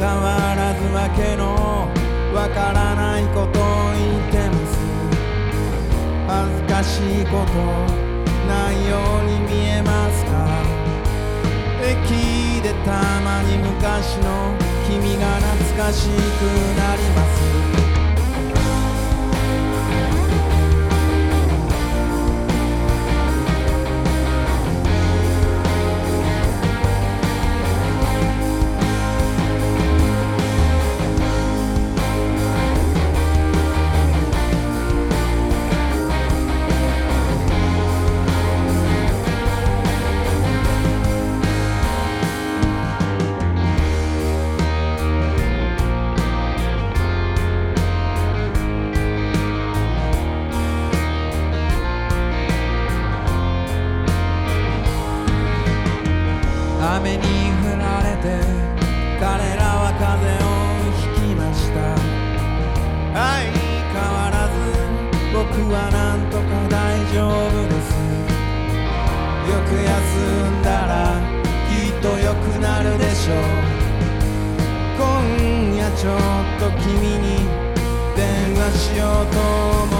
変わらずわけのわからないことを言ってます。恥ずかしいことないように見えますか？駅でたまに昔の君が懐かしくなります。ょう。今夜ちょっと君に電話しようと思う。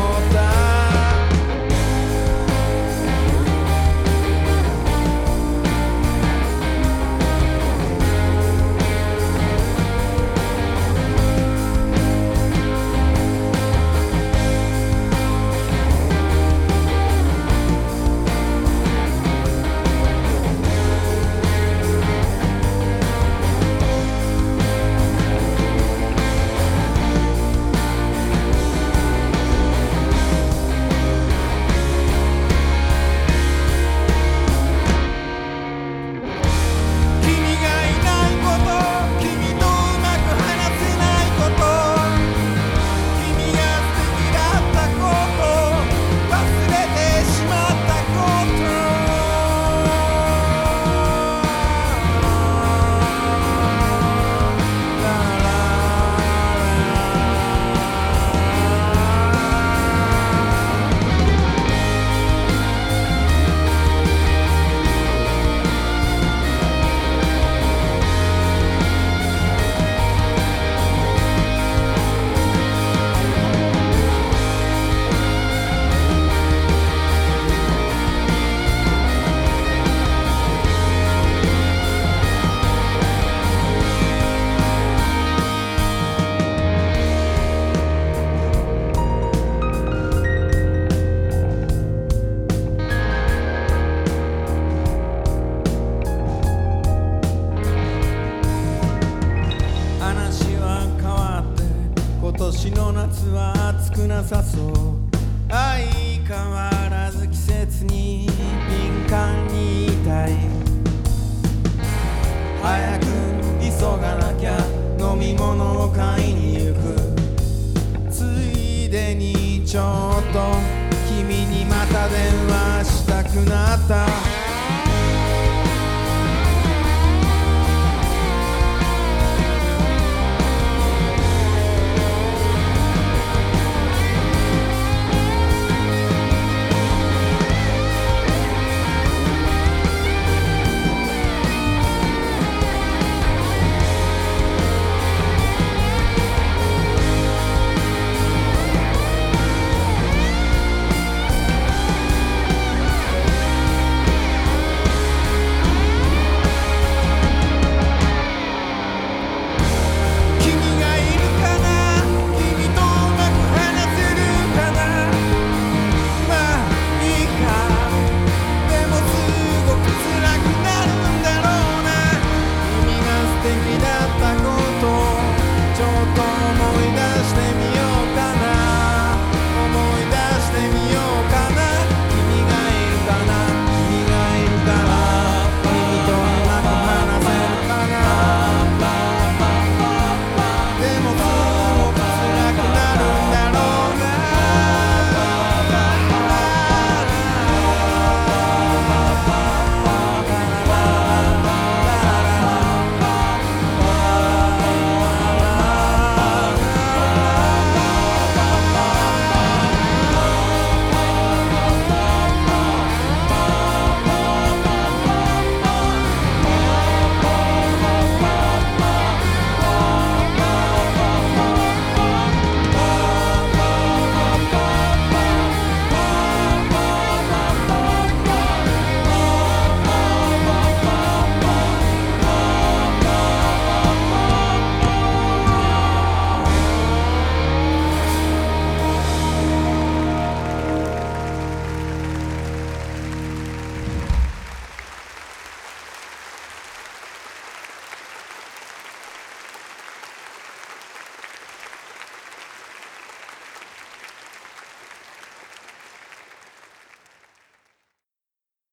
年の夏は暑くなさそう。相変わらず季節に敏感にいたい。早く急がなきゃ飲み物を買いに行くついでにちょっと君にまた電話したくなった。